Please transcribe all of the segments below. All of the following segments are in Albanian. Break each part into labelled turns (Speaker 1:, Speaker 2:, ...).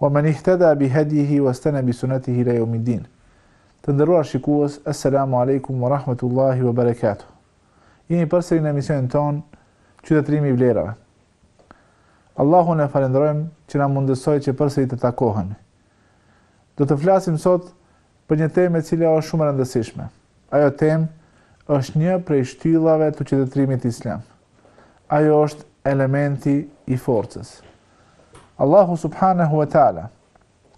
Speaker 1: Wa men ihtada bi hedjihi wa stana bi sunatihi ila yawmi din. Të nderuar shikues, Esselamu Alejkum wa Rahmetullahi wa Berekatuh. Jemi përsëri në emisionin tonë Qytetërimi i vlerave. Allahun e falenderojmë që na mundësoi që përsëri të takohemi. Do të flasim sot për një temë e cila është shumë e rëndësishme. Ajo temë është një prej shtyllave të qytetërimit islam. Ajo është elementi i forcës. Allahu subhanahu wa taala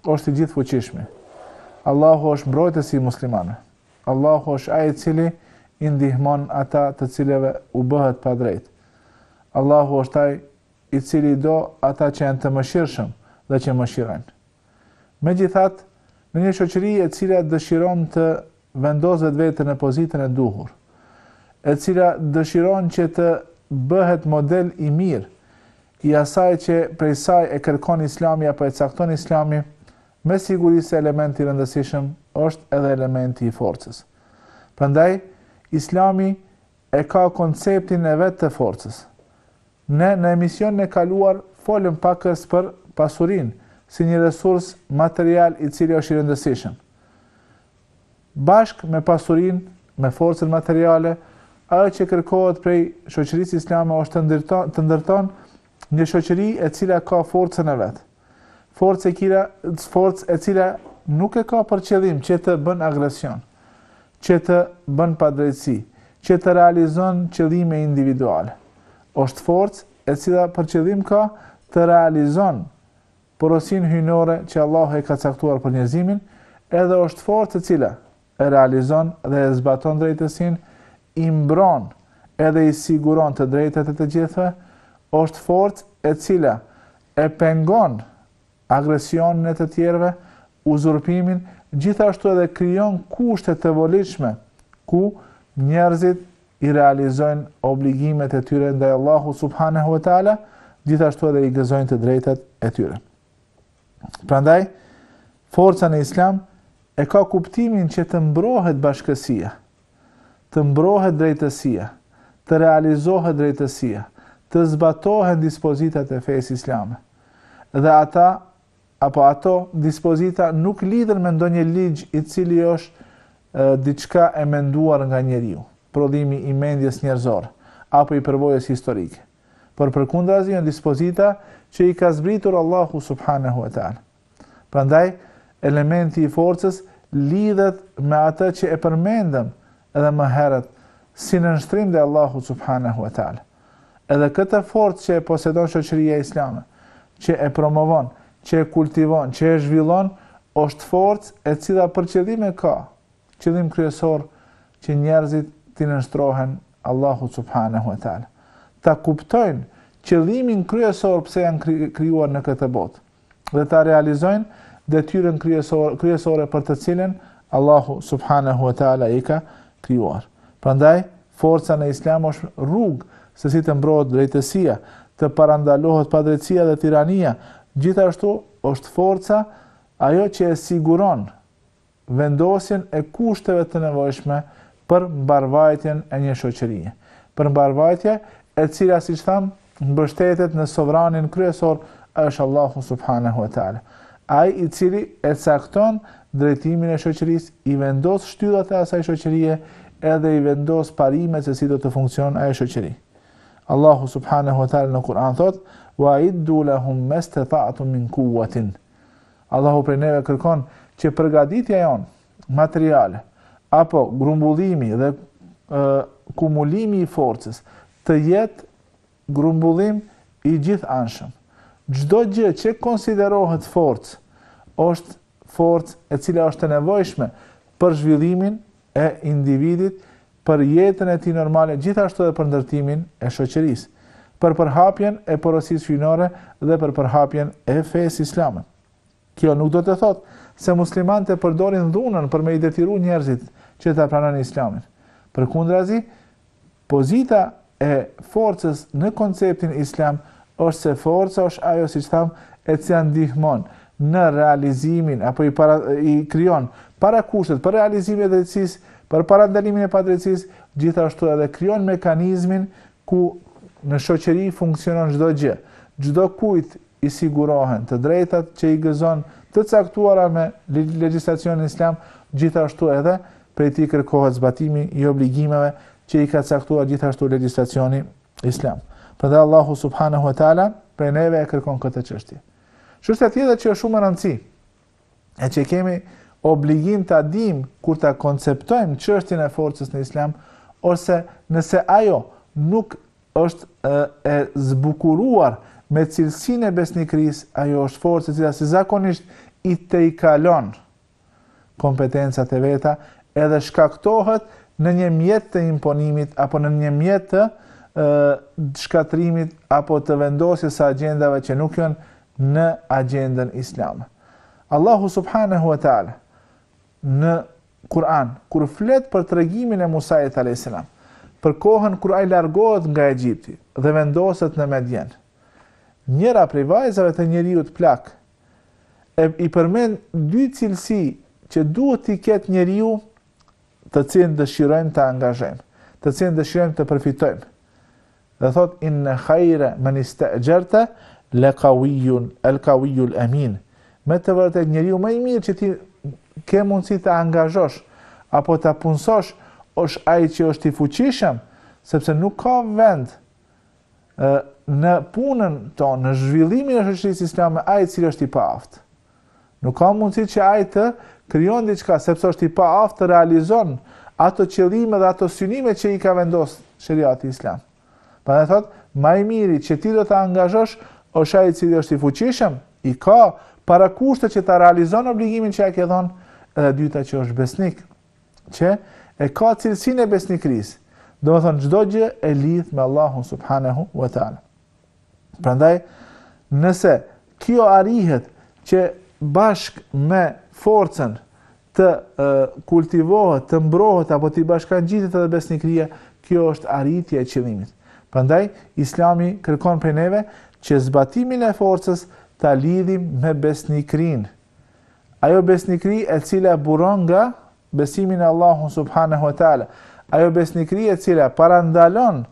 Speaker 1: është i gjithëfuqishmi. Allahu është mbrojtësi i muslimanëve. Allahu është ai i cili i ndihmon ata të cilëve u bëhet padrejt. Allahu është ai i cili do ata që janë të mëshirshëm dhe që mëshirojnë. Megjithatë, në një shoqëri e cila dëshiron të vendosë vetveten në pozitën e duhur, e cila dëshiron që të bëhet model i mirë i asaj që prej saj e kërkon Islami apo e cakton Islami, me siguri se elementi i rëndësishëm është edhe elementi i forcës. Prandaj, Islami E ka konceptin e vet të forcës. Ne në emisionin e kaluar folëm pakëz për pasurinë si një resurs material i cili është i rëndësishëm. Bashkë me pasurinë, me forcën materiale, ajo që kërkohet prej shoqërisë islame është të ndërton, të ndërton një shoqëri e cila ka forcën e vet. forcë e cila, forcë e cila nuk e ka për qëllim që të bën agresion, që të bën padrejtësi, që të realizon qëllime individuale. Është forcë e cila për qëllim ka të realizon porosinë hyjnore që Allahu e ka caktuar për njerëzimin, edhe është forcë e cila e realizon dhe e zbaton drejtësinë, i mbron edhe i siguron të drejtat e të gjithëve, është forcë e cila e pengon agresionin e të tjerëve, uzurpimin, gjithashtu edhe krijon kushte të volitshme ku njerëzit i realizojnë obligimet e tyre ndaj Allahut subhanehu ve teala, gjithashtu edhe i gëzojnë të drejtat e tyre. Prandaj, forca në islam e ka kuptimin që të mbrohet bashkësia, të mbrohet drejtësia, të realizohet drejtësia, të zbatohen dispozitat e fesë islame. Dhe ata, apo ato, dispozita nuk lidhen me ndonjë ligj i cili është e, diçka e menduar nga njeriu, prodhim i mendjes njerëzore, apo i përvojës historike. por përkundrazi janë dispozita që i ka zbritur Allahu subhanahu wa taala. Prandaj elementi i forcës lidhet me atë që e përmendëm edhe më herët si nënshtrim te Allahu subhanahu wa ta'ala. Edhe këtë forcë që e posedon shoqëria islame, që e promovon, që e kultivon, që e zhvillon, është forcë e cila për qëllim e ka, Qëllim kryesor që njerëzit t'i nënshtrohen Allahut subhanehu ve teala, ta kuptojnë qëllimin kryesor pse janë krijuar në këtë botë dhe ta realizojnë detyrën kryesore, kryesore për të cilën Allahu subhanahu wa taala i ka krijuar. Prandaj forca në Islam është rrugë se si të mbrohet drejtësia, të parandalohet padrejtësia dhe tirania. Gjithashtu është forca ajo që e siguron vendosjen e kushteve të nevojshme për mbarëvajtjen e një shoqërie, për mbarëvajtje e cila siç thamë mbështetet në sovranin kryesor është Allahu subhanehu ve teala, ai i cili e cakton drejtimin e shoqërisë, i vendos shtyllat e asaj shoqërie edhe i vendos parimet se si do të funksionon ajo shoqëri. Allahu subhanehu ve teala në Kur'an thotë: "Wa iddu lahum mastata'tum min quwwatin" Allahu prej neve kërkon që përgatitja jonë materiale, apo grumbullimi dhe e, kumulimi i forcës, të jetë grumbullim i gjithanshëm. Çdo gjë që konsiderohet forcë, është forcë e cila është e nevojshme për zhvillimin e individit për jetën e tij normale gjithashtu edhe për ndërtimin e shoqërisë, për përhapjen e porosisë hyjnore dhe për përhapjen e fesë islame. Kjo nuk do të thotë se muslimanët e përdorin dhunën për me i detyru njerëzit që ta pranojnë islamin. Përkundrazi, pozita e forcës në konceptin islam është se forca është ajo siç thamë e cila ndihmon në realizimin apo i para i krijon parakushtet për realizimin e drejtësisë, për parandalimin e padrejtësisë, gjithashtu edhe krijon mekanizmin ku në shoqëri funksionon çdo gjë. Çdokujt i sigurohen të drejtat që i gëzon të caktuara me legjislacionin islam, gjithashtu edhe Prej tij kërkohet zbatimi i obligimeve që i ka caktuar gjithashtu legjislacioni islam. Prandaj Allahu subhanahu wa taala prej neve e kërkon këtë çështje. Çështja tjetër që është shumë e rëndësishme e që kemi obligim ta dimë kur ta konceptojmë çështjen e forcës në islam është se nëse ajo nuk është e, e zbukuruar me cilësinë e besnikërisë, ajo është forcë e cila si zakonisht i tejkalon kompetencat e veta edhe shkaktohet në një mjet të imponimit apo në një mjet të shkatërrimit apo të vendosjes së agjendave që nuk janë në agjendën islame. Allahu subhanahu wa taala në Kur'an kur flet për tregimin e Musait alayhis salam, për kohën kur ai largohet nga Egjipti dhe vendoset në Medjen. Njëra prej vajzave të njeriut plak I përmend dy cilësi që duhet t'i ketë njeriu, të cilën dëshirojmë të angazhojmë, të cilën dëshirojmë të përfitojmë. Dhe thotë inna khayra man istajarta la qawiyun al qawiyul amin. Me të vërtetë njeriu më i mirë që ti ke mundësi ta angazhosh apo ta punësosh është ai që është i fuqishëm, sepse nuk ka vend në punën tonë, në zhvillimin e shoqërisë islame, ai i cili është i paaftë. Nuk ka mundësi që ai të krijon diçka sepse është i paaftë të realizon ato qëllime dhe ato synime që i ka vendos shëriati islam. Prandaj thotë, ma i miri që ti do ta angazhosh, është ai i cili është i fuqishëm, i ka parakushtet që ta realizon obligimin që e ke dhënë, edhe e dyta që është besnik, që e ka cilësinë e besnikërisë. Domethënë çdo gjë e lidh me Allahun subhanahu wa taala. Prandaj nëse kjo arrihet që bashkë me forcën të kultivohet, të mbrohet apo të bashkangjitet edhe besnikëria, kjo është arritja e qëllimit. Prandaj Islami kërkon prej neve që zbatimin e forcës ta lidhim me besnikërinë. Ajo besnikëri e cila buron nga besimi në Allahun subhanehu ve teala. Ajo besnikëri e cila parandalon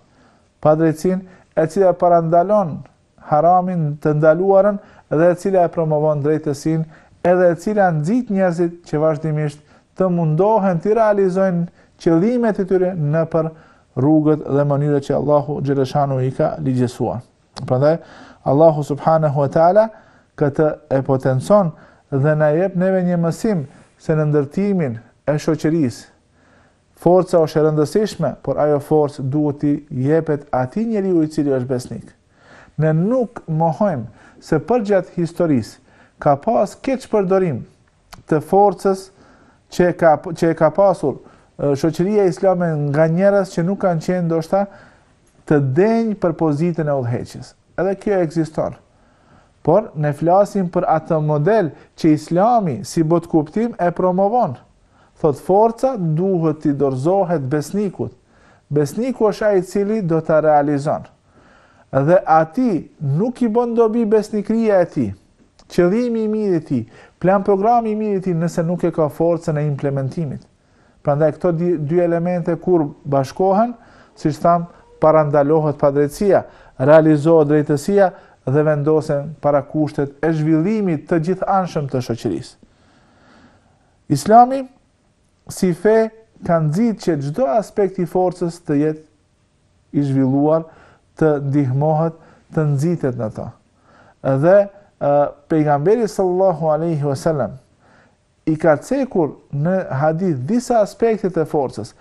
Speaker 1: padrejtësinë, e cila parandalon haramin të ndaluarën dhe e cila e promovon drejtësinë, edhe e cila nxit njerëzit që vazhdimisht të mundohen t'i realizojnë qëllimet e tyre nëpër rrugët dhe mënyrët që Allahu xhele shanuhu i ka ligjësuar. Prandaj Allahu subhanahu wa taala këtë e potencon dhe na jep neve një mësim se në ndërtimin e shoqërisë forca është e rëndësishme, por ajo forcë duhet t'i jepet atij njeriu i cili është besnik. Ne nuk mohojmë se përgjatë historisë ka pas keqpërdorim të forcës që e ka që e ka pasur shoqëria islame nga njerëz që nuk kanë qenë ndoshta të denjë për pozitën e udhëheqjes. Edhe kjo ekziston. Por ne flasim për atë model që Islami si botëkuptim e promovon. Thotë forca duhet t'i dorëzohet besnikut. Besniku është ai i cili do ta realizon. Dhe atij nuk i bën dobi besnikëria e tij. Qëllimi i mirë i tij, plan-programi i mirë i tij nëse nuk e ka forcën e implementimit. Prandaj këto dy elemente kur bashkohen, siç tham, parandalohet padrejtësia, realizohet drejtësia dhe vendosen parakushtet e zhvillimit të gjithanshëm të shoqërisë. Islami si fe ka nxitë që çdo aspekt i forcës të jetë i zhvilluar të ndihmohet të nxitet në to. Dhe pejgamberi sallallahu alaihi wasallam i ka cekur në hadith disa aspekte të forcës,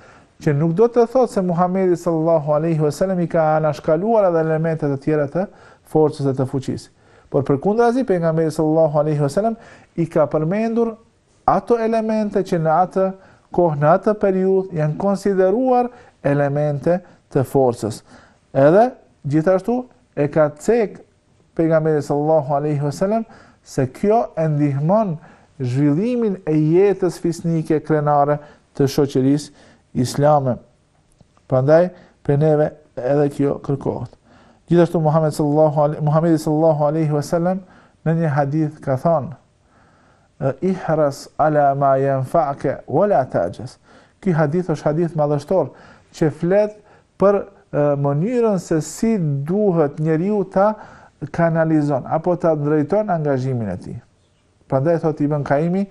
Speaker 1: që nuk do të thotë se Muhamedi sallallahu alaihi wasallam i ka anashkaluar edhe elemente të tjera të forcës dhe të fuqisë. Por përkundrazi pejgamberi sallallahu alaihi wasallam i ka përmendur ato elemente që në atë kohë, në atë periudhë janë konsideruar elemente të forcës. Edhe gjithashtu e ka cek pejgamberi sallallahu alaihi wasallam se kjo e ndihmon zhvillimin e jetës fisnike krenare të shoqërisë islame. Prandaj prej neve edhe kjo kërkohet. Gjithashtu Muhamedi sallallahu alaihi wasallam në një hadith ka thënë Ihras ala ma yanfa'uke wa la ta'jaz. Ky hadith është hadith madhështor që flet për mënyrën se si duhet njeriu ta kanalizon apo ta drejton angazhimin e tij. Prandaj thot Ibn Kaimi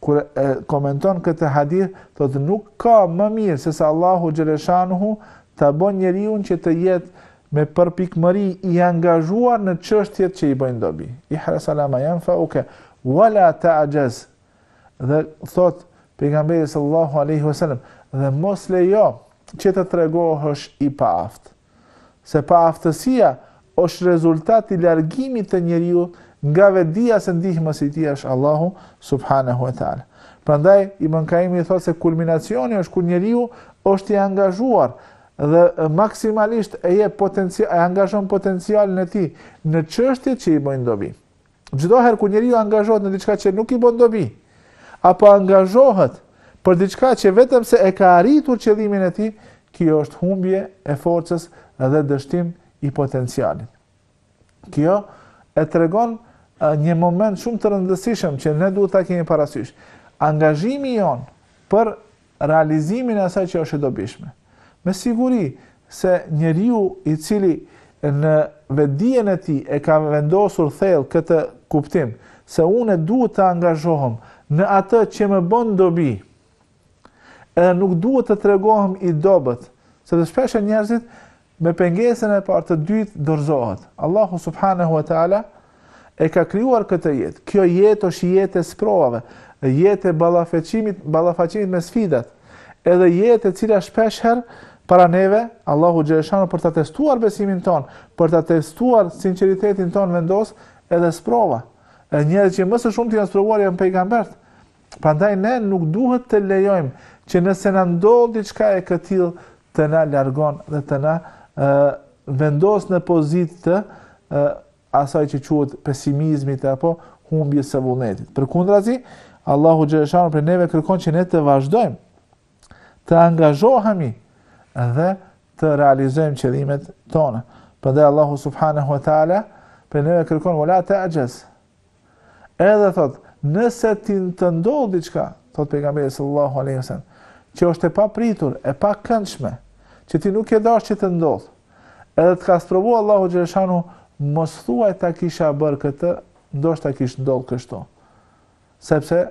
Speaker 1: kur e komenton këtë hadith, thot nuk ka më mirë se sa Allahu xhaleshanuhu ta bën njeriun që të jetë me përpikmëri i angazhuar në çështjet që i bëjnë dobi. Ihras ala ma yanfa'uke, wa la ta'jaz, dhe thot pejgamberi sallallahu aleyhi vësallam, dhe mos lejo që të tregohesh i paaftë. Se paaftësia është rezultat i largimit të njeriut nga vetëdija se ndihmës i tij është Allahu subhanahu wa ta'ala. Prandaj, Ibn Kaimi thot se kulminacioni është kur njeriu është i angazhuar, dhe maksimalisht e jep potencial, e angazhon potencialin e tij në çështje që i bëjnë dobi. Çdo herë kur njeriu angazhohet në diçka që nuk i bën dobi, apo angazhohet për diçka që vetëm se e ka arritur qëllimin e tij, kjo është humbje e forcës dhe dështim i potencialit. Kjo e tregon një moment shumë të rëndësishëm që ne duhet ta kemi parasysh. Angazhimi jonë për realizimin e asaj që është e dobishme. Me siguri se njeriu i cili në vetëdijen e tij e ka vendosur thellë këtë kuptim se unë duhet të angazhohem në atë që më bën dobi. Edhe nuk duhet të tregohem i dobët, sepse shpesh njerëzit Me pengesën e parë, të dytë dorëzohet. Allahu subhanahu wa taala e ka krijuar këtë jetë. Kjo jetë është jetë e sprovave, jetë e ballafaqimit me sfidat. Edhe jetë e cila shpesh herë para neve, Allahu xheleshanuhu për ta testuar besimin tonë, për ta testuar sinqeritetin tonë vendos edhe sprova. E njerëzit që më së shumti janë sprovuar janë pejgamberët. Prandaj ne nuk duhet të lejojmë që nëse na ndodh diçka e këtill të na largon dhe të na vendos në pozitë të asaj që quhet pesimizmit apo humbjes së vullnetit. Përkundrazi, Allahu xheleshanuhu prej neve kërkon që ne të vazhdojmë të angazhohemi dhe të realizojmë qëllimet tona. Prandaj Allahu subhanahu wa taala prej neve kërkon wala ta'jaz, Edhe thotë, nëse ti të ndodh diçka, thotë pejgamberi sallallahu alaihi wasallam, që është e papritur, e pakëndshme, që ti nuk e dash që të ndodh. Edhe të ka sprovu Allahu xheleshanuhu, mos thuaj ta kisha bërë këtë, ndoshta kish ndodh kështu. Sepse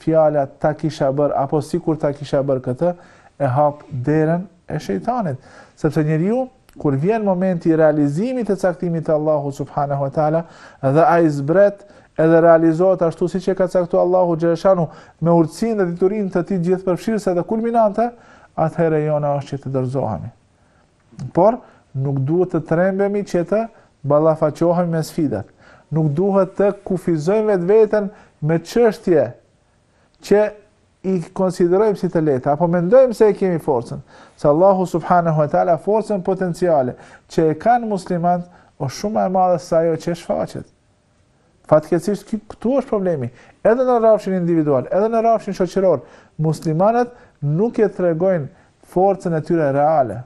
Speaker 1: fjala ta kisha bërë apo sikur ta kisha bërë këtë e hap derën e shejtanit, sepse njeriu kur vjen momenti i realizimit të caktimit të Allahut subhanahu wa taala dhe ai zbret edhe realizohet ashtu siç e ka caktuar Allahu xheleshanuhu me urtësinë dhe diturinë e tij gjithëpërfshirëse dhe kulminante, atëherë jona është që të dorëzohemi. Por, nuk duhet të trembemi që të ballafaqohemi me sfidat. Nuk duhet të kufizojmë vetveten me çështje që i konsiderojmë si të lehta apo mendojmë se e kemi forcën. Se Allahu subhanahu wa taala forcën potenciale që e kanë muslimanët është shumë më e madhe se ajo që shfaqet. Fatkeqësisht këtu është problemi. Edhe në rrafshin individual, edhe në rrafshin shoqëror, muslimanët nuk e tregojnë forcën e tyre reale.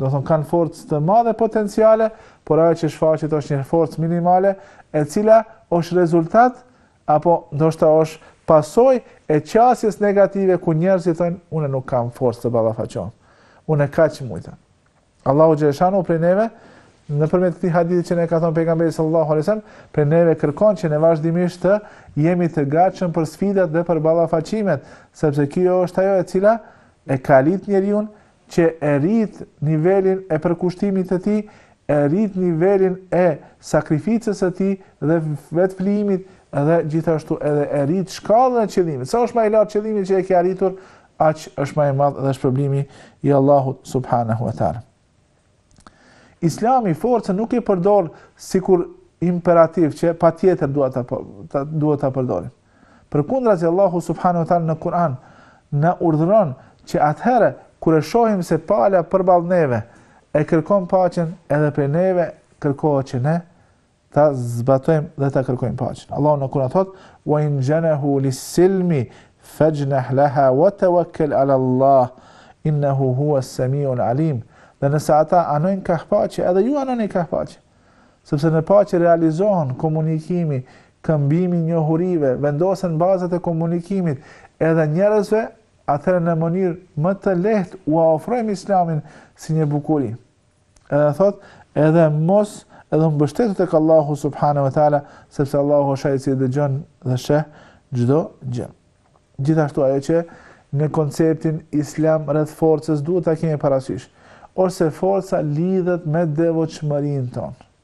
Speaker 1: Domethënë kanë forcë të madhe potenciale, por ajo që shfaqet është një forcë minimale, e cila është rezultat apo ndoshta është pasojë e qasjes negative ku njerëzit thonë unë nuk kam forcë të ballafaqohem. Unë kaq muj. Allahu xheleshanuhu prej neve nëpërmjet këtij hadithi që na ka thënë pejgamberi sallallahu alajhi wasallam, prej neve kërkon që ne vazhdimisht të jemi të gatshëm për sfidat dhe për ballafaqimet, sepse kjo është ajo e cila e kalit njeriun që e rrit nivelin e përkushtimit të tij, e rrit nivelin e sakrificës së tij dhe vetflijimit dhe gjithashtu edhe e rrit shkallën e qëllimit. Sa është më i lartë qëllimi që e ke arritur, aq është më i madh dhe shpërblimi i Allahut subhanahu wa taala. Islami forcën nuk e përdor sikur imperativ që patjetër duhet ta po, duhet ta përdorim. Përkundrazi Allahu subhanahu wa taala në Kur'an na urdhëron që atëherë kur e shohim se pala përballë neve e kërkon paqen edhe prej neve kërkohet që ne ta zbatojmë dhe ta kërkojmë paqen. Allahu në Kur'an thot: "Wa in janahu lis-salmi fajnah laha wa tawakkal 'ala Allah, innahu huwa as-sami'ul 'alim." Dhe nëse ata anojnë kah paqe, edhe ju anoni kah paqe. Sepse në paqe realizohen komunikimi, këmbimi i njohurive, vendosen bazat e komunikimit edhe njerëzve, atëherë në mënyrë më të lehtë ua ofrojmë Islamin si një bukuri. Edhe thot, edhe mos edhe mbështetu tek Allahu subhanahu wa taala, sepse Allahu është ai i cili dëgjon dhe sheh çdo gjë. Gjithashtu ajo që në konceptin islam rreth forcës duhet ta kemi parasysh, është se forca lidhet me devotshmërinë tonë.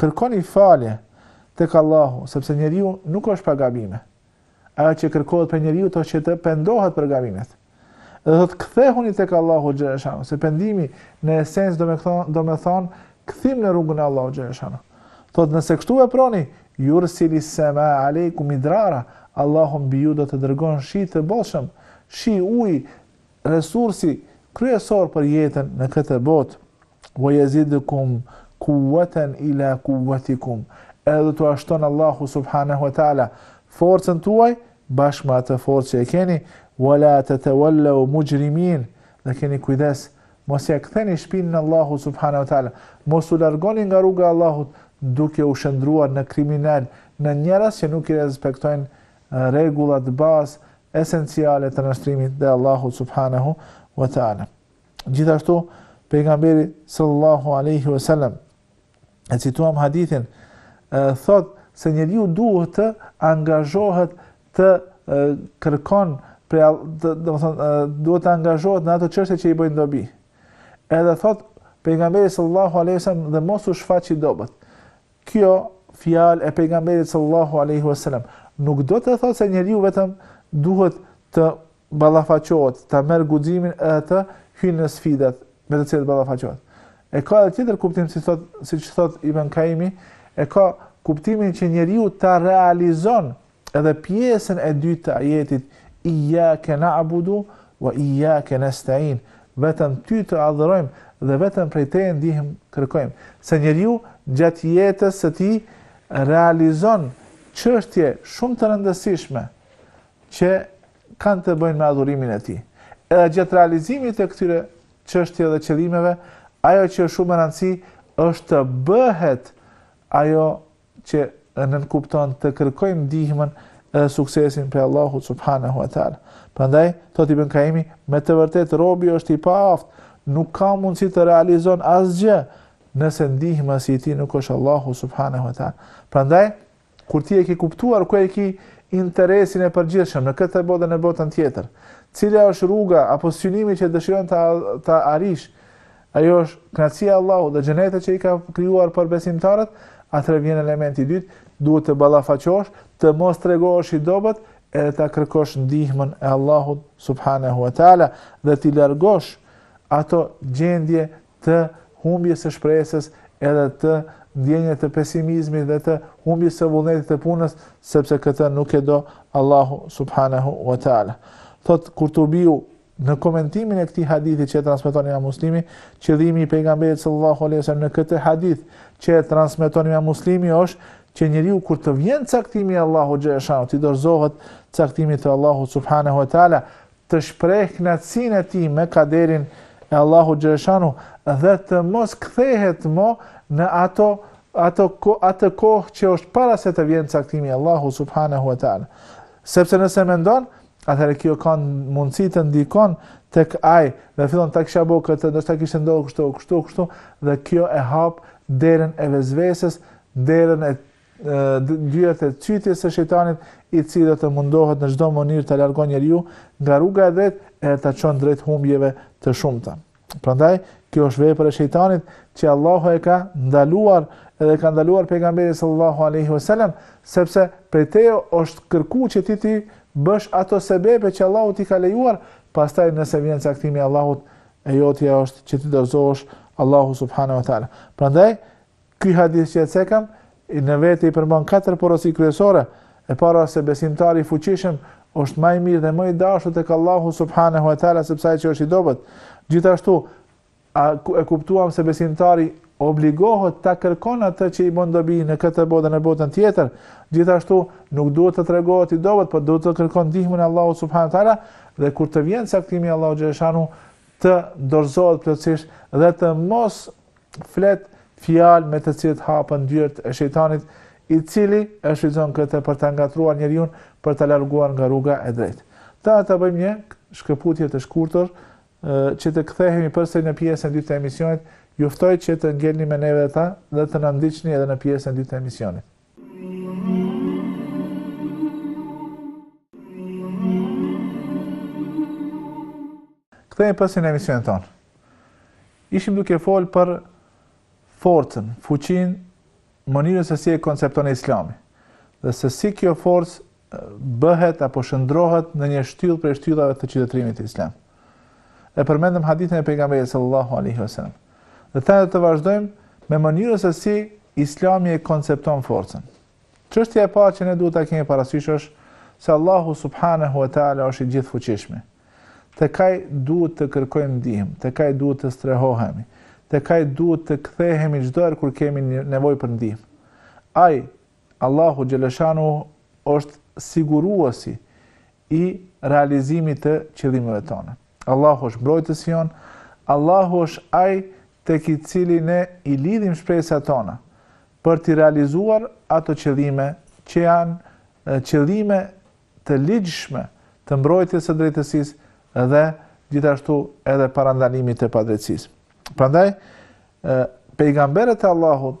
Speaker 1: Kërkoni falje tek Allahu, sepse njeriu nuk është pa gabime. Ajo që kërkohet prej njeriut është që të pendohet për gabimet. Dhe thotë kthehuni tek Allahu xhaleshanu, se pendimi në esencë do me thonë, do me thonë kthim në rrugën e Allahu xhaleshanu. Thotë nëse kështu veproni, yursili sama aleikum midrara, Allahu mbi ju do të dërgon shi të bollshëm, shi uji, resursi kryesor për jetën në këtë botë. Wa yazidkum kuwatan ila kuwatikum, edhe do t'ua shton Allahu subhanehu wa ta'ala forcën tuaj bashkë me atë forcë që e keni, wa la tatawallau mujrimin, dhe keni kujdes mos ia ktheni shpinën Allahut subhanehu wa ta'ala, mos u largoni nga rruga e Allahut duke u shndërruar në kriminal, në njerëz që nuk i respektojnë rregullat bazë esenciale të nënshtrimit ndaj Allahut subhanehu wa ta'ala. Gjithashtu, pejgamberi sallallahu aleyhi vësallam, e cituam hadithin, thot se njeriu duhet të angazhohet të kërkon, pre, të, do me thonë, duhet të angazhohet në ato çështje që i bëjnë dobi. Edhe thot pejgamberi sallallahu aleyhi vësallam dhe mos u shfaq i dobët. Kjo fjalë e pejgamberit sallallahu alaihi wasallam nuk do të thotë se njeriu vetëm duhet të ballafaqohet, ta merr guximin e të hyn në sfidat me të cilat ballafaqohet. E ka edhe tjetër kuptim si thot, siç thot Ibn Kajimi, e ka kuptimin që njeriu ta realizon Edhe pjesën e dytë të ajetit Iyake na'budu wa iyake nesta'in, Vetëm Ty të adhurojmë dhe vetëm prej Teje ndihmë kërkojmë. Se njeriu gjatë jetës së tij realizon çështje shumë të rëndësishme që kanë të bëjnë me adhurimin e tij. Edhe gjatë realizimit të këtyre çështjeve dhe qëllimeve, ajo që është shumë e rëndësishme është të bëhet ajo që e nënkupton të kërkojmë ndihmën dhe suksesin prej Allahut subhanahu wa taala. Prandaj thot Ibn Kaimi, me të vërtetë robi është i paaftë, nuk ka mundësi të realizon asgjë nëse ndihmës i tij nuk është Allahu subhanahu wa taala. Prandaj kur ti e ke kuptuar ku e ke interesin e përgjithshëm në këtë botë dhe në botën tjetër, cila është rruga apo synimi që dëshiron ta ta arrish Ajo është kënaqësia e Allahut dhe xhenetet që i ka krijuar për besimtarët, atëherë vjen elementi i dytë, duhet të ballafaqosh, të mos tregohesh i dobët, edhe ta kërkosh ndihmën e Allahut subhanahu wa taala dhe t'i largosh ato gjendje të humbjes së shpresës edhe të ndjenjës të pesimizmit dhe të humbjes së vullnetit të punës, sepse këtë nuk e do Allahu subhanahu wa taala. Thot Kurtubiu Në komentimin e këtij hadithi që e transmeton Imam Muslimi, qëllimi i pejgamberit sallallahu alaihi wasallam në këtë hadith që e transmeton Imam Muslimi është që njeriu kur të vjen caktimi i Allahu xheleshanuhu, t'i dorzohet caktimit të Allahut subhanahu wa taala, të shpreh kënaqësinë e tij me kaderin e Allahu xheleshanuhu dhe të mos kthehet mo në ato ato atë kohë që është para se të vjen caktimi i Allahu subhanahu wa taala. Sepse nëse mendon atëherë kjo ka mundësi të ndikon tek ai dhe fillon ta kisha bo këtë, ndoshta kishte ndodh kështu, kështu, kështu dhe kjo e hap derën e vesveses, derën e dyert e cytjes së shejtanit, i cili do të mundohet në çdo mënyrë ta largon njeriun nga rruga e drejtë e ta çon drejt humbjeve të shumta. Prandaj kjo është vepër e shejtanit që Allahu e ka ndaluar edhe ka ndaluar pejgamberi sallallahu alaihi wasallam sepse prej teje është kërku që ti t'i bësh ato sebepe që Allahu t'i ka lejuar pastaj nëse vjen caktimi i Allahut e jotja është që t'i dorëzohesh Allahu subhanahu wa taala prandaj Ky hadith që e cekëm, në vete i përmban katër porosi kryesore, e para se besimtari i fuqishëm është më i mirë dhe më i dashur tek Allahu subhanahu wa taala se ai që është i dobët. Gjithashtu a e kuptuam se besimtari obligohet ta kërkon atë që i bën dobi në këtë botë dhe në botën tjetër. Gjithashtu nuk duhet të tregohet i dobët, por duhet të kërkon ndihmën e Allahut subhanahu wa taala dhe kur të vjen caktimi i Allahu xheleshanuhu të dorëzohet plotësisht dhe të mos flet fjalë me të cilat hapen dyert e shejtanit, i cili e shfrytëzon këtë për ta ngatërruar njeriun, për ta larguar nga rruga e drejtë. Tash ta bëjmë një shkëputje të shkurtër që të kthehemi përsëri në pjesën e dytë të emisionit, ju ftoj që të ngelni me neve dhe tash dhe të na ndiqni edhe në pjesën e dytë të emisionit. Kthehemi përsëri në emisionin tonë. Ishim duke folë për forcën, fuqinë, mënyrën se si e koncepton islami. Dhe se si kjo forcë bëhet apo shëndrohet në një shtyllë prej shtyllave të qytetrimit të islam. E përmendëm hadithin e pejgamberit sallallahu alaihi wasallam. Dhe tash do të vazhdojmë me mënyrën se si islami e koncepton forcën. Çështja e parë që ne duhet ta kemi parasysh është se Allahu subhanahu wa taala është i gjithëfuqishmi. Tek ai duhet të kërkojmë ndihmë, tek ai duhet të strehohemi, tek ai duhet të kthehemi çdo herë kur kemi nevojë për ndihmë. Ai, Allahu xhaleshanu, është siguruesi i realizimit të qëllimeve tona. Allahu është mbrojtësi jonë, Allahu është ai tek i cili ne i lidhim shpresat tona, për t'i realizuar ato qëllime që janë qëllime të ligjshme të mbrojtjes së drejtësisë dhe gjithashtu edhe parandalimit të padrejtësisë. Prandaj, pejgamberët e Allahut,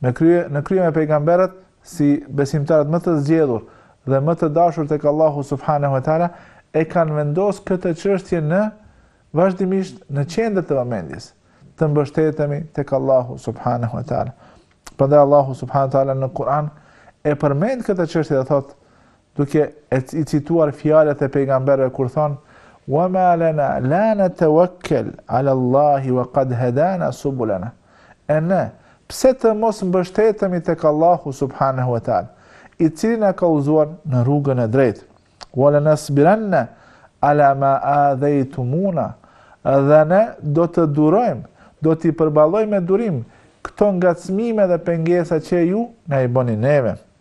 Speaker 1: Në krye, në krye me pejgamberët si besimtarët më të zgjedhur dhe më të dashur tek Allahu subhanahu wa taala e kanë vendosur këtë çështje në vazhdimësi në qendër të vëmendjes. Të mbështetemi tek Allahu subhanahu wa taala. Prandaj Allahu subhanahu wa taala në Kur'an e përmend këtë çështje dhe thotë duke i cituar fjalët e pejgamberëve kur thonë wa ma lana alla natawakkala ala allah wa qad hadana subulana e ne pse të mos mbështetemi tek Allahu subhanahu wa taala i cili na ka udhëzuar në rrugën e drejtë wa la nasbiranna ala ma adhaytumuna dhe ne do të durojmë do t'i përballojmë me durim këto ngacmime dhe pengesa që ju na i bëni neve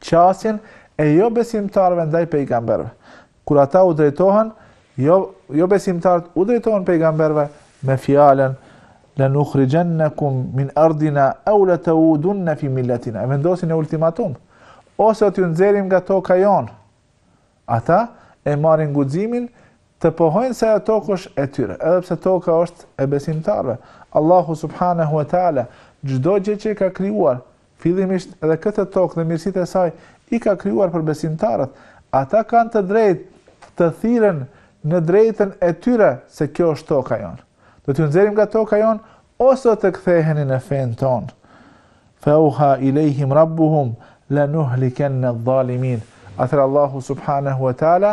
Speaker 1: qasjen e jobesimtarëve ndaj pejgamberëve. Kur ata u drejtohen, jo jobesimtarët u drejtohen pejgamberëve me fjalën la nukhrijannakum min ardina aw la lata'udunna fi millatina. E vendosin një ultimatum. Ose t'ju nxjerrim nga toka jonë. Ata e marrin guximin të pohojnë se ajo tokë është e tyre, edhe pse toka është e besimtarëve. Allahu subhanahu wa taala çdo gjë që ka krijuar Fillimisht edhe këtë tokë dhe mirësitë e saj i ka krijuar për besimtarët. Ata kanë të drejtë të thirren në të drejtën e tyre se kjo është toka jonë. Do t'ju nxjerrim nga toka jonë ose do të ktheheni në fenë tonë. Fauha ilehim rabbuhum lanuhlikanna adh-dhalimin. Atëherë Allahu subhanahu wa taala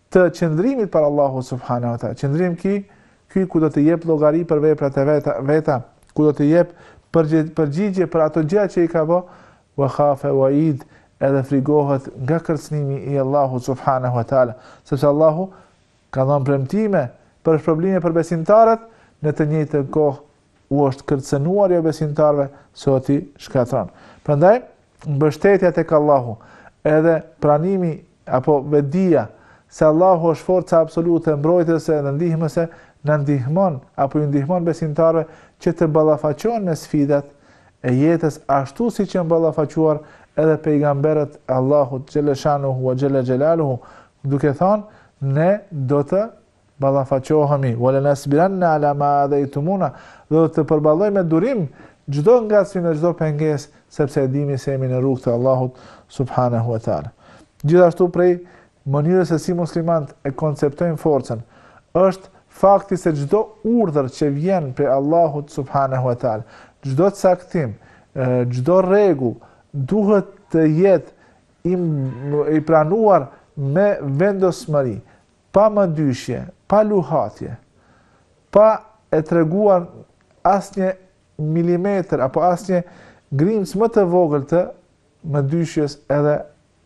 Speaker 1: të qëndrimit para Allahut subhanahu wa taala. Qëndrim ky ku do të jep llogari për veprat e veta, ku do të jep përgjigje për ato gjëra që i ka bo, wa khafa wa id, edhe frigohet nga kërcënimi i Allahut subhanahu wa taala, sepse Allahu ka dhënë premtime për shpërblime për besimtarët në të njëjtën kohë u është kërcënuar jobesimtarëve se do t'i shkatërron. Prandaj mbështetja tek Allahu, edhe pranimi apo vetëdija se Allahu është forca absolute mbrojtëse dhe ndihmëse, na ndihmon apo ju ndihmon besimtarëve që të ballafaqohen me sfidat e jetës ashtu siç janë ballafaquar edhe pejgamberët e Allahut xheleshanuhu wa xhela xhelaluhu duke thënë ne do të ballafaqohemi wala nasbiranna ala ma adhaytumuna do të përballojmë me durim çdo ngacmim dhe çdo pengesë sepse e dimi se jemi në rrugë të Allahut subhanahu wa taala gjithashtu prej mënyrës se si muslimanët e konceptojnë forcën është fakti se çdo urdhër që vjen prej Allahut subhanahu wa taala çdo caktim çdo rregull duhet të jetë i pranuar me vendosmëri Pa mëdyshje, pa luhatje, pa e treguar asnjë milimetër apo asnjë grimcë më të vogël të mëdyshjes edhe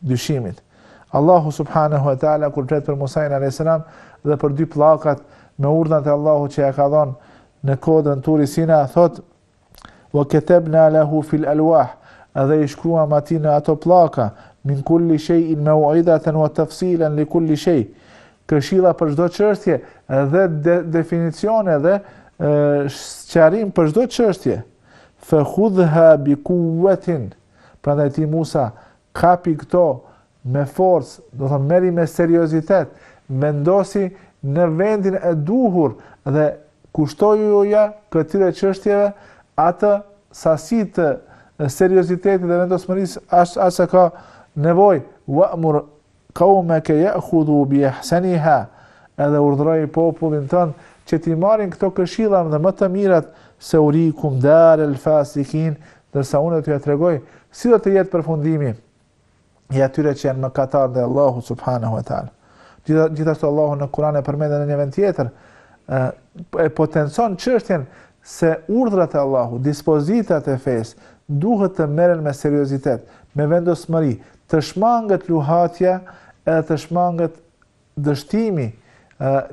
Speaker 1: dyshimit. Allahu subhanahu wa taala kur flet për Musain alayhis salam dhe për dy pllakat me urdhrat e Allahut që ia ka dhënë në kodrën Turi Sina, thotë Wa katabna lahu fil alwah edhe i shkruam atij në ato pllaka min kulli shay'in maw'idatan wa tafsilan li kulli shay këshilla për çdo çështje dhe de, definicione dhe sqarim për çdo çështje fa khudha bi quwwatin prandaj ti Musa kapi këto me forcë, domethënë merri me seriozitet, vendosi në vendin e duhur dhe kushtojua këtyre çështjeve atë sasi të seriozitetit dhe vendosmërisë aq sa ka nevojë wa'mur qaumaka ya'khudhu bi ahsaniha edhe urdhëroi popullin tënd që t'i marrin këto këshilla dhe më të mirat se urikum dar al fasikin ndërsa unë do t'ju tregoj si do të jetë përfundimi i atyre që janë mëkatarë dhe Allahu subhanahu wa taala. Gjithashtu Allahu në Kur'an e përmend në një vend tjetër e potencon çështjen se urdhrat e Allahut, dispozitat e fesë duhet të merren me seriozitet, me vendosmëri, të shmanget luhatja edhe të shmanget dështimi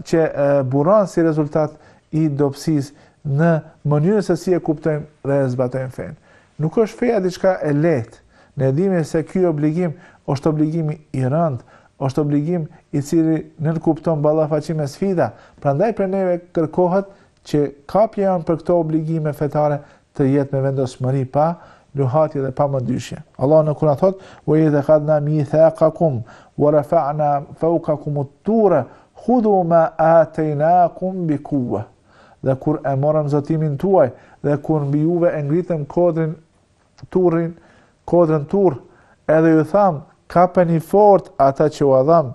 Speaker 1: që buron si rezultat i dobësisë në mënyrën se si e kuptojmë dhe e zbatojmë fenë. Nuk është feja diçka e lehtë. Ne e dimë se ky obligim është obligim i rëndë, është obligim i cili nënkupton ballafaqim me sfida, prandaj prej neve kërkohet Që kapja jonë për këto obligime fetare të jetë me vendosmëri pa luhatje dhe pa mëdyshje. Allah në Kur'an thotë, wa idh ekhadhna mithakakum, wa rafa'na faukakumut-ture, hudhu ma atejnakum bi kuve. Dhe kur e morëm zotimin tuaj, dhe kur mbi juve e ngritëm kodrën turin, kodrën tur, edhe ju thamë, kapeni fort ata që ua dhamë,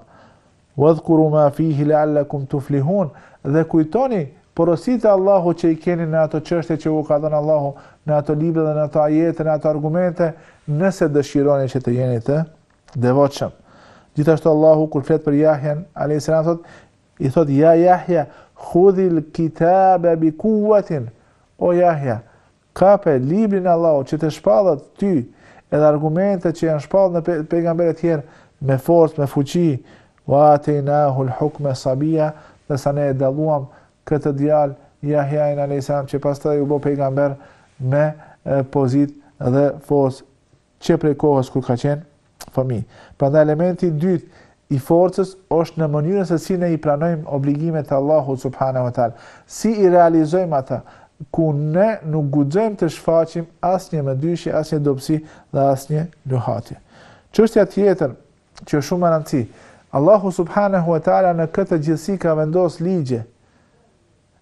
Speaker 1: Wadhkuru ma fihi la'allakum tuflihun, dhe kujtoni porositë e Allahut që i keni në ato çështje që u ka dhënë Allahu në ato libra dhe në ato ajete, në ato argumente, nëse dëshironi që të jeni të devotshëm. Gjithashtu Allahu kur flet për Jahjen, alayhis salam, i thotë ja Jahja, khudhil kitabe bi kuwatin. O Jahja, Kape librin e Allahut që të shpallet ty edhe argumentet që janë shpallë në pe pejgamberët e tjerë me forcë, me fuqi, wa atejnahu l'hukme sabija, ndërsa ne e dalluam këtë djalë, Jahjain a.s. që pastaj u bo pejgamber me pozitë dhe forcë. që prej kohës kur ka qenë fëmijë. Prandaj elementi i dytë i forcës është në mënyrën se si ne i pranojmë obligimet e Allahut subhanahu wa taala, si i realizojmë ata, ku ne nuk guxojmë të shfaqim asnjë mëdyshje, asnjë dobësi dhe asnjë luhatje. Çështja tjetër që është shumë e rëndësishme, Allahu subhanahu wa taala në këtë gjithësi ka vendosur ligje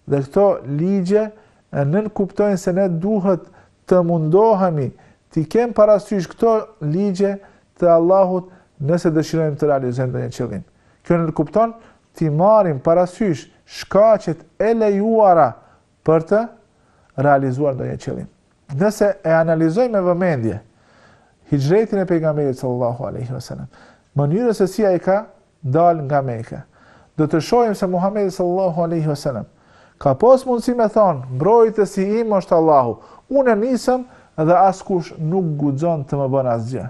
Speaker 1: Dhe këto ligje nënkuptojnë se ne duhet të mundohemi t'i kemë parasysh këto ligje të Allahut nëse dëshirojmë të realizojmë ndonjë qëllim. Kjo nënkupton t'i marrim parasysh shkaqet e lejuara për të realizuar ndonjë qëllim. Nëse e analizojmë me vëmendje hixhretin e pejgamberit sallallahu alaihi wasallam, mënyrën se si ai ka dalë nga Meka, do të shohim se Muhamedi sallallahu alaihi wasallam ka pas mundësi me thonë, mbrojtësi im është Allahu, unë nisem dhe askush nuk guxon të më bën asgjë.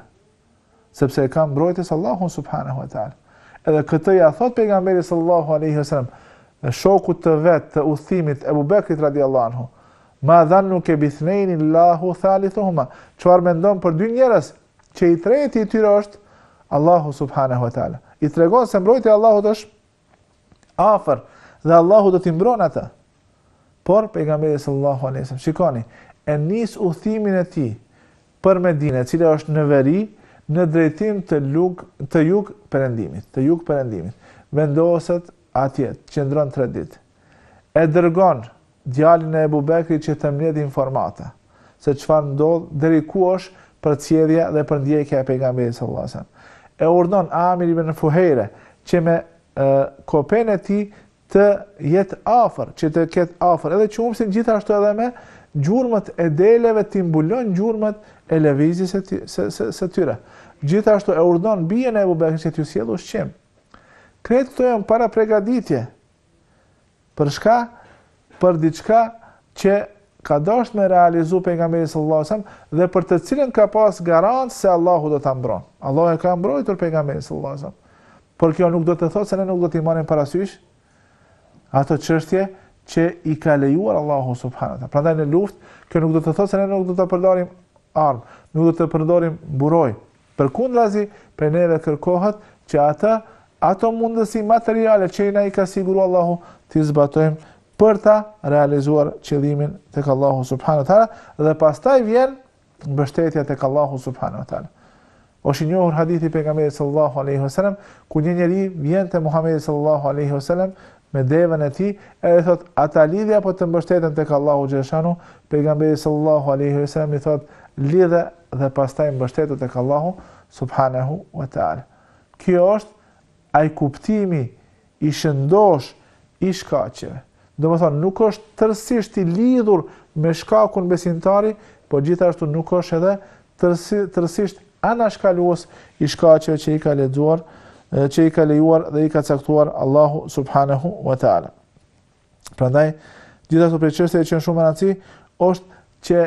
Speaker 1: sepse e ka mbrojtës Allahun subhanahu wa taala. Edhe këtë ja thot pejgamberi sallallahu alaihi wasallam shokut të vet të udhëtimit Ebu Bekrit radiallahu anhu. Ma dhannuke bithnejni Allahu thalithuhuma. Çfarë mendon për dy njerëz që i treti i tyre është Allahu subhanahu wa taala. I tregon se mbrojtja e Allahut është afër dhe Allahu do t'i mbron atë. Por pejgamberi sallallahu alaihi wasallam, shikoni, e nis udhëtimin e tij për Medinë, e cila është në veri, në drejtim të lug të jugperëndimit, të jugperëndimit. Vendoset atje, qëndron 3 ditë. E dërgon Djalin e Ebu Bekrit që të mbledh informata, se çfarë ndodh, deri ku është përcjellja dhe përndjekja e Pejgamberit sallallahu alejhi wasallam. E urdhënon Amir ibn Fuhejre që me kopenë e tij të jetë afër, që të ketë afër edhe qumështin gjithashtu edhe me gjurmët e deleve t'i mbulon gjurmët e lëvizjes së ty, së, së, së tyre. Gjithashtu e urdhnon bijën e Ebu Bekrit që t'u sjellë ushqim. Krejt këto janë parapregaditje, Për çka? Për diçka që ka dashur me realizu pejgamberi sallallahu alajhi wasallam dhe për të cilën ka pas garancë, se Allahu do ta mbron. Allahu e ka mbrojtur pejgamberin sallallahu alajhi wasallam. Por kjo nuk do të thotë se ne nuk do t'i marrim parasysh ato çështje që i ka lejuar Allahu subhanahu wa taala. Prandaj në luftë, kjo nuk do të thotë se ne nuk do të përdorim armë, nuk do të përdorim mburoj, Përkundrazi, prej neve kërkohet që atë, ato mundësi materiale që i na i ka siguru Allahu, t'i zbatojmë për ta realizuar qëllimin tek Allahu subhanahu wa taala dhe pastaj vjen mbështetja tek Allahu subhanahu wa taala. Është i njohur hadithi i pejgamberit sallallahu alaihi wasallam ku një njeri vjen te Muhamedi sallallahu alaihi wasallam me deven e tij, edhe i thotë, a ta lidhi apo të mbështetem tek Allahu xhelshanuhu, pejgamberi sallallahu alejhi ve selam i thotë, lidhe dhe pastaj mbështetu tek Allahu subhanahu wa taala. Ky është ai kuptimi i shëndosh i shkaqeve. Domethënë, nuk është tërsisht i lidhur me shkakun besimtari, po gjithashtu nuk është edhe tërësisht anashkalues i shkaqeve që i ka lexuar, që i ka lejuar dhe i ka caktuar Allahu subhanahu wa taala. Prandaj, gjithashtu prej çështjeve që është shumë e rëndësishme, është që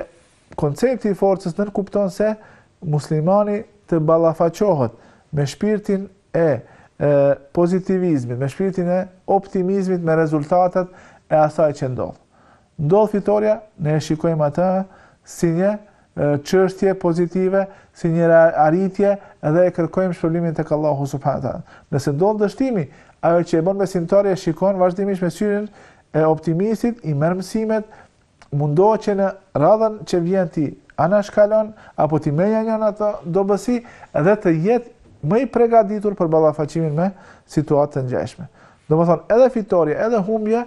Speaker 1: koncepti i forcës nënkupton se muslimani të ballafaqohet me shpirtin e, e pozitivizmit, me shpirtin e optimizmit me rezultatet e asaj që ndodh. Ndodh fitorja, ne e shikojmë atë si një çështje pozitive, si një arritje dhe e kërkojmë shpërblimin tek Allahu subhanahu teala. Nëse ndodh dështimi, ajo që e bën besimtari e shikon vazhdimisht me syrin e optimistit, i merr mësimet, mundohet që në radhën që vjen t'i anashkalon apo t'i mënjanon ato dobësi dhe të jetë më i pregaditur për ballafaqimin me situatën e ngjashme. Domethënë, edhe fitorja, edhe humbja,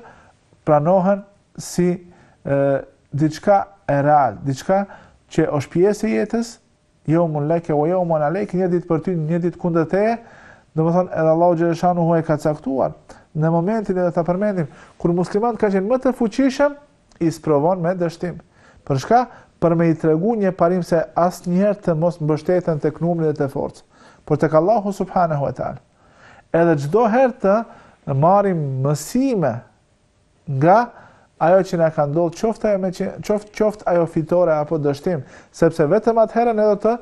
Speaker 1: pranohen si diçka e real, diçka që është pjesë e jetës, jeumun leke, ue jeumun alejke, një ditë për ty, një ditë kundër teje, domethënë edhe Allahu xhele shanuhu e ka caktuar, në momentin edhe ta përmendim, kur muslimanët kanë qenë më të fuqishëm, i sprovon me dështim. Për shka? Për me i tregu një parim se asnjëherë të mos mbështeten tek numri dhe te forca, por tek Allahu subhanahu wa taala. Edhe çdo herë të marrim mësime nga ajo që na ka ndodhë, qoftë ajo me qoftë qoftë ajo fitore apo dështim, sepse vetëm atëherë ne do të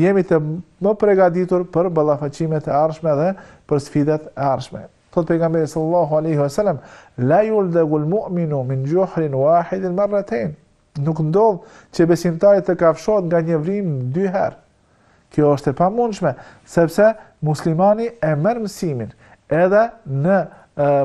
Speaker 1: jemi më të pregaditur për ballafaqimet e ardhshme dhe për sfidat e ardhshme. Thotë pejgamberi sallallahu alaihi wasallam, la yuldagu almu'minu min juhrin wahidin marratayn. Nuk ndodh që besimtari të kafshohet nga një vrimë dy herë. Kjo është e pamundshme, sepse muslimani e merr mësimin edhe në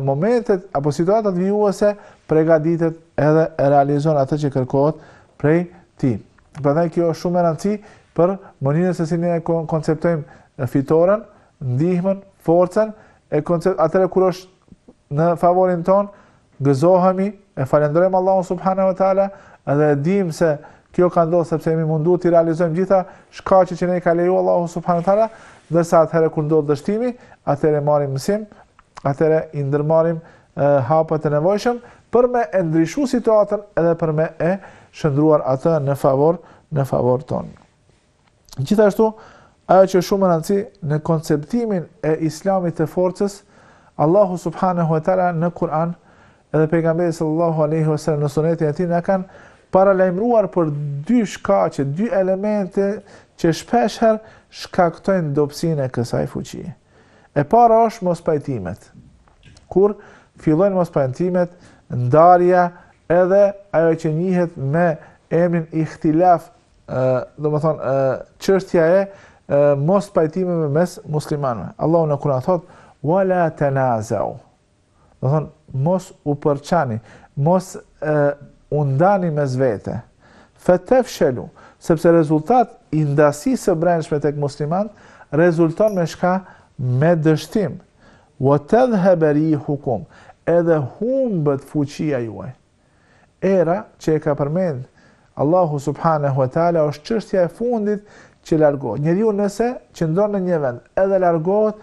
Speaker 1: momentet apo situatat vijuese pregaditet edhe e realizon atë që kërkohet prej tij. Prandaj kjo është shumë me rëndësi për mënyrën se si ne konceptojmë fitoren, ndihmën, forcën, e koncept, atëherë kur është në favorin tonë, Gëzohemi, e falenderojmë Allahun subhanahu wa taala dhe e dimë se kjo ka ndodhur sepse jemi mundu t'i realizojmë gjitha shkaqet që na i ka leju Allahu subhanahu wa taala, ndërsa atëherë kur ndodh dështimi, atëherë marrim mësim, atëherë i ndërmarrim hapat e nevojshëm për me e ndryshu situatën edhe për me e shndërruar atë në favor, në favor tonë. Gjithashtu, ajo që shumë me rëndësi në konceptimin e islamit të forcës, Allahu subhanahu wa taala në Kur'an edhe pejgamberi sallallahu alaihi wasallam në sunetin e tij na kanë paralajmëruar për dy shkaqe, dy elemente që shpeshherë shkaktojnë dobësinë e kësaj fuqie. E para është mospajtimet. Kur fillojnë mospajtimet, ndarja edhe ajo që njihet me emrin ihtilaf ë domethënë çështja e mospajtimeve mes muslimanëve. Allahu në Kur'an thotë: "Wala tanazau." Domethënë mos u përçani, mos e, u ndani mes vete. Fatafshalu, sepse rezultat i ndasisë së brendshme tek muslimanët rezulton me çka me dështim. Wa tadhhaba rihukum, edhe humbet fuqia juaj. Era që e ka përmend Allahu subhanahu wa taala është çështja e fundit që largohet. Njeriu nëse qëndron në një vend, edhe largohet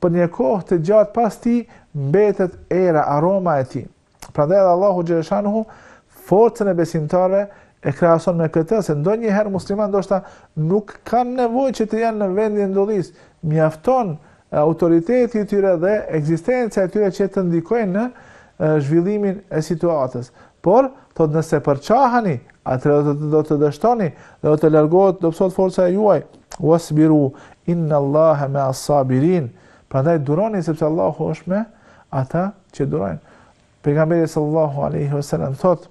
Speaker 1: për një kohë të gjatë pas tij mbetet era aroma e tij. Prandaj edhe Allahu xheleshanuhu forcën e besimtarëve e krahason me këtë se ndonjëherë muslimanët ndoshta nuk kanë nevojë që të jenë në vendin e ndodhisë, mjafton autoriteti i tyre dhe ekzistenca e tyre që të ndikojnë në zhvillimin e situatës. Por, thotë nëse përçahani, atëherë do të do të dështoni dhe do të largohet dobësohet forca e juaj. Wasbiru inna Allaha ma as-sabirin. Prandaj duroni sepse Allahu është me ata që durojnë. Pejgamberi sallallahu alaihi wasallam thotë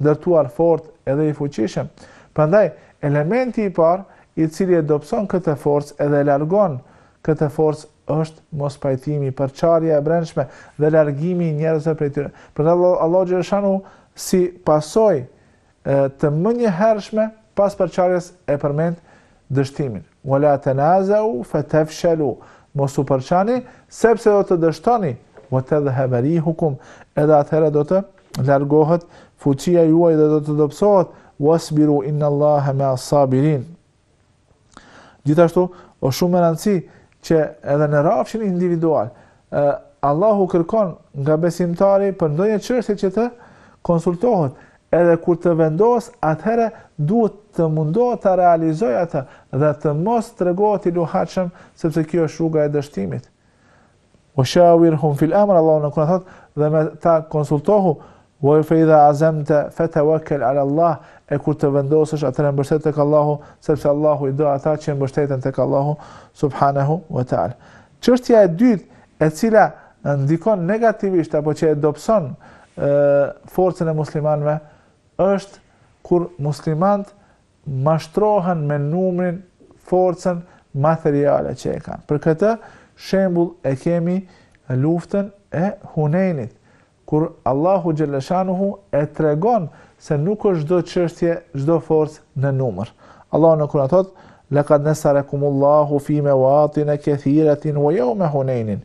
Speaker 1: ndërtuar fort edhe i fuqishëm. Prandaj, elementi i parë, i cili e dobëson këtë forcë edhe e largon këtë forcë, është mospajtimi, përçarja e brendshme dhe largimi i njerëzve prej tyre. Prandaj Allahu xheleshanuhu si pasojë të menjëhershme pas përçarjes e përmend dështimin. Wala tanazau fatafshalu. Mos u përçani sepse do të dështoni. Wa tadhhab rihukum. Edhe atëherë do të largohet fuqia juaj dhe do të dobësohet. Wasbiru inna Allaha ma sabirin. Gjithashtu, është shumë me rëndësi që edhe në rafshin individual, Allahu kërkon nga besimtari për ndonjë çështje që të konsultohet, Edhe kur të vendosë, atëherë duhet të mundohet ta realizojë atë dhe të mos tregohet i luhatshëm, sepse kjo është rruga e dështimit. Wa shawirhum fil amr Allahu në Kuran thotë dhe me ta konsultohu wa fa idha azamta fatawakkal ala Allah e kur të vendosësh atëherë mbështetu tek Allahu sepse Allahu i do ata që mbështeten tek Allahu subhanahu wa taala. Çështja e dytë e cila ndikon negativisht apo që e dobëson forcën e muslimanëve është kur muslimanët mashtrohen me numrin forcën materiale që e kanë. Për këtë shembull e kemi luftën e Hunejnit, kur Allahu xheleshanuhu e tregon se nuk është çdo çështje, çdo forcë në numër. Allahu në Kuran thotë, lekad nesarakumullahu fi mewatine kethiratin, wa jeume Hunejnin,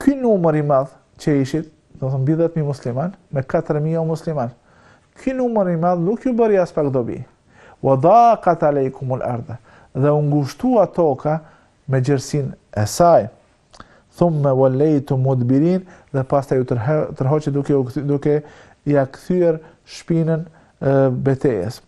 Speaker 1: Ky numër i madh që ishit, domethënë mbi 10.000 muslimanë, me 4.000 jomuslimanë, ky numër i madh nuk ju bëri aspak dobi. Wa daqat alejkumul ard, dhe u ngushtua toka me gjerësinë e saj. Thumme wallejtum mudbirin, dhe pastaj u tërhoqët duke, duke ia kthyer shpinën betejës.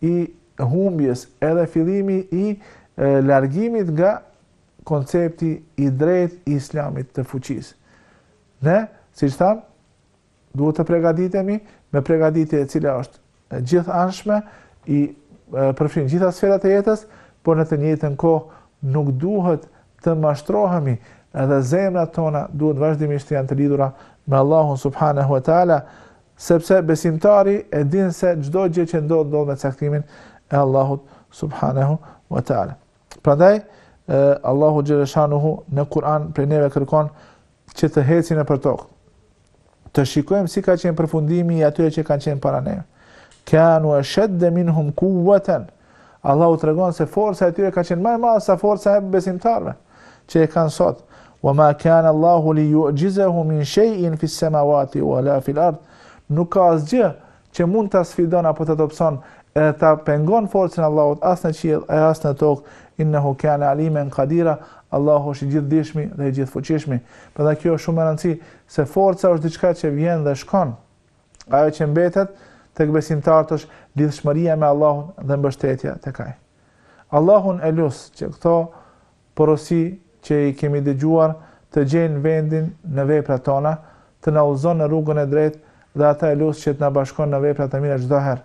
Speaker 1: i humbjes edhe fillimi i largimit nga koncepti i drejtë i islamit të fuqisë. Ne, siç thamë, duhet të pregaditemi me pregaditje e cila është gjithë anshme, i përfshin gjitha sferat e jetës, por në të njëjtën kohë nuk duhet të mashtrohemi edhe zemrat tona duhet vazhdimisht të janë të lidhura me Allahun subhanahu wa taala Sepse besimtari e din se çdo gjë që ndodh ndodh me caktimin e Allahut subhanahu wa taala. Prandaj Allahu xhaleshanuhu në Kur'an prej neve kërkon që të ecim nëpër tokë. Të shikojmë si ka qenë përfundimi i atyre që kanë qenë para neve. Kanu ashadda minhum quwwatan. Ë Allahu tregon se forca e tyre ka qenë më e madhe se forca e besimtarëve që e kanë sot. Wa ma kana Allahu li yu'jizahu min shay'in fi as-samawati wa la fi al-ard. Nuk ka asgjë që mund ta sfidon apo ta dobëson e ta pengon forcën e Allahut as në qiell e as në tokë. Innahu kana aliman qadira. Allahu është i gjithdijshmi dhe i gjithfuqishmi. Prandaj kjo është shumë e rëndësishme se forca është diçka që vjen dhe shkon. Ajo që mbetet tek besimtarët është lidhshmëria me Allahun dhe mbështetja tek Ai. Allahun e lus që këto porosi që i kemi dëgjuar të gjejnë vendin në veprat tona, të na udhëzon në rrugën e drejtë dhe ata e lus që të na bashkon në vepra të mira çdo herë.